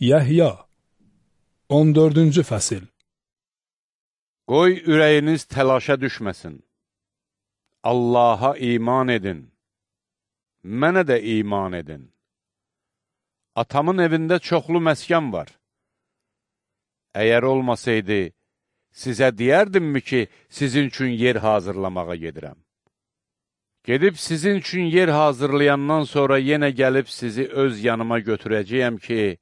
Yəhya 14-cü fəsil Qoy ürəyiniz təlaşa düşməsin. Allaha iman edin. Mənə də iman edin. Atamın evində çoxlu məskən var. Əgər olmasaydı, sizə deyərdimmi ki, sizin üçün yer hazırlamağa gedirəm? Gedib sizin üçün yer hazırlayandan sonra yenə gəlib sizi öz yanıma götürəcəyəm ki,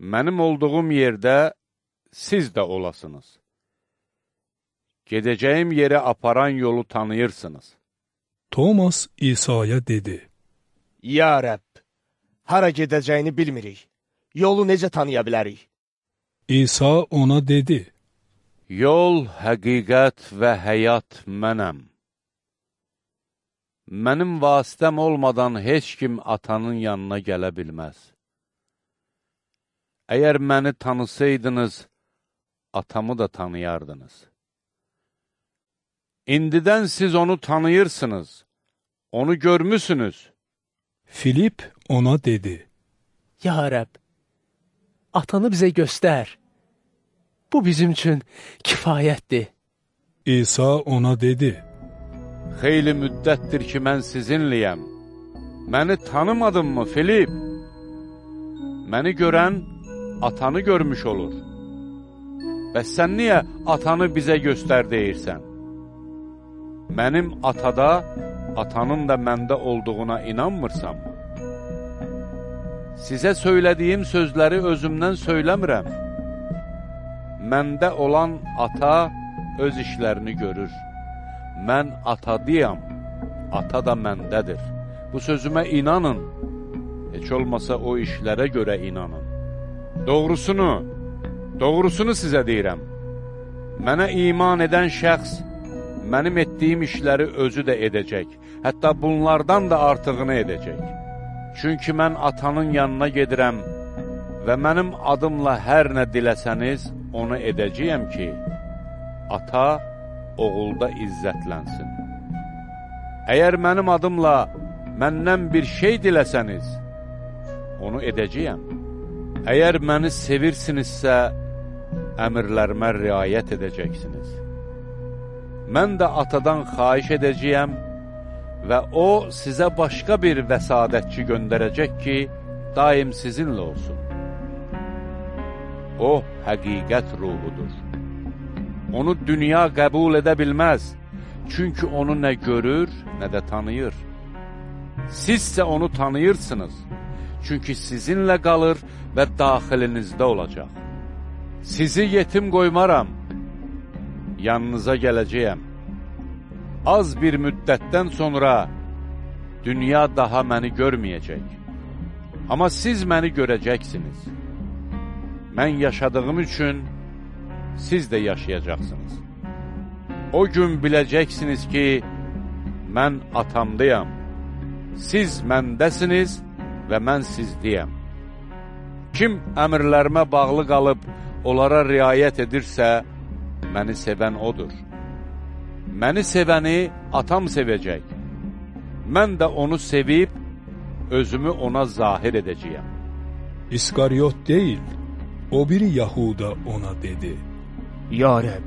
mənim olduğum yerdə siz də olasınız. Gedəcəyim yerə aparan yolu tanıyırsınız. Thomas İsa'ya dedi, Ya Rəbb, hara gedəcəyini bilmirik. Yolu necə tanıya bilərik? İsa ona dedi, Yol, həqiqət və həyat mənəm. Mənim vasitəm olmadan heç kim atanın yanına gələ bilməz. Əgər məni tanısaydınız, atamı da tanıyardınız. İndidən siz onu tanıyırsınız, onu görmüsünüz. Filip ona dedi, Ya Rəbb, atanı bizə göstər. Bu bizim üçün kifayətdir. İsa ona dedi, Xeyli müddətdir ki, mən sizinliyəm. Məni tanımadınmı, Filip? Məni görən, atanı görmüş olur. Bəs sən niyə atanı bizə göstər deyirsən? Mənim atada, atanın da məndə olduğuna inanmırsanmı? Sizə söylədiyim sözləri özümdən söyləmirəm. Məndə olan ata öz işlərini görür. Mən atadıyam, ata da məndədir. Bu sözümə inanın, heç olmasa o işlərə görə inanın. Doğrusunu, doğrusunu sizə deyirəm. Mənə iman edən şəxs, mənim etdiyim işləri özü də edəcək, hətta bunlardan da artığını edəcək. Çünki mən atanın yanına gedirəm və mənim adımla hər nə diləsəniz, onu edəcəyəm ki, ata, oğulda izzətlənsin. Əgər mənim adımla məndən bir şey diləsəniz, onu edəcəyəm. Əgər məni sevirsinizsə, əmirlərimə riayət edəcəksiniz. Mən də atadan xaiş edəcəyəm və o sizə başqa bir vəsadətçi göndərəcək ki, daim sizinlə olsun. O, həqiqət ruhudur. Onu dünya qəbul edə bilməz, çünki onu nə görür, nə də tanıyır. Sizsə onu tanıyırsınız, çünki sizinlə qalır və daxilinizdə olacaq. Sizi yetim qoymaram, yanınıza gələcəyəm. Az bir müddətdən sonra dünya daha məni görməyəcək. Amma siz məni görəcəksiniz. Mən yaşadığım üçün siz də yaşayacaqsınız. O gün biləcəksiniz ki, mən atamdayam, siz məndəsiniz və mən sizdəyəm. Kim əmrlərimə bağlı qalıb, onlara riayət edirsə, məni sevən odur. Məni sevəni atam sevəcək. Mən də onu sevib, özümü ona zahir edəcəyəm. İskaryot deyil, o biri Yahuda ona dedi, Ya Rəbb,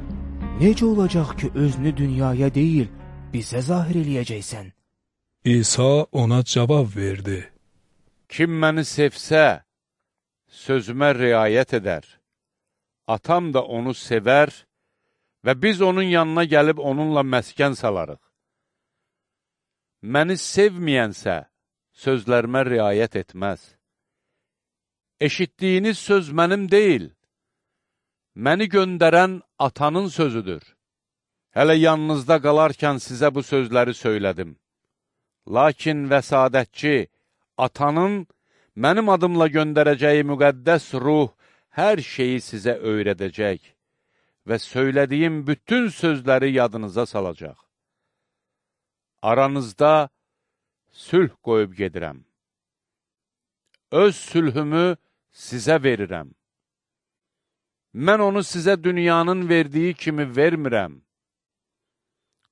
necə olacaq ki, özünü dünyaya deyil, bizə zahir eləyəcəksən? İsa ona cavab verdi, Kim məni sevsə, sözümə riayət edər. Atam da onu sevər və biz onun yanına gəlib onunla məskən salarıq. Məni sevməyənsə, sözlərimə riayət etməz. Eşitdiyiniz söz mənim deyil, məni göndərən atanın sözüdür. Hələ yanınızda qalarkən sizə bu sözləri söylədim. Lakin vəsadətçi, atanın mənim adımla göndərəcəyi müqəddəs ruh hər şeyi sizə öyrədəcək və söylədiyim bütün sözləri yadınıza salacaq. Aranızda sülh qoyub gedirəm. Öz sülhümü sizə verirəm. Mən onu sizə dünyanın verdiyi kimi vermirəm.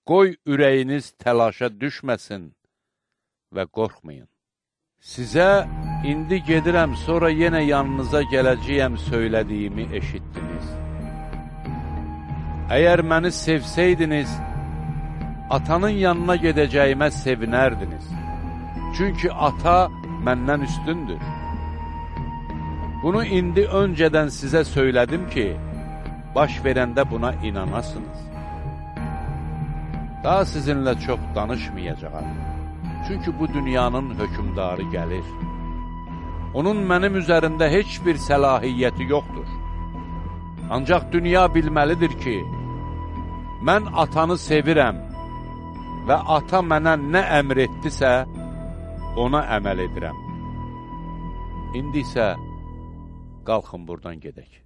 Qoy ürəyiniz təlaşa düşməsin və qorxmayın. Sizə İndi gedirəm, sonra yenə yanınıza gələcəyəm söylədiyimi eşitdiniz. Əgər məni sevsəydiniz, atanın yanına gedəcəyimə sevinərdiniz. Çünki ata məndən üstündür. Bunu indi öncədən sizə söylədim ki, baş verəndə buna inanasınız. Daha sizinlə çox danışmayacağam. Çünki bu dünyanın hökümdarı gəlir. Onun mənim üzərimdə heç bir səlahiyyəti yoxdur. Ancaq dünya bilməlidir ki, mən atanı sevirəm və ata mənə nə əmr etdisə, ona əməl edirəm. İndi isə qalxın buradan gedək.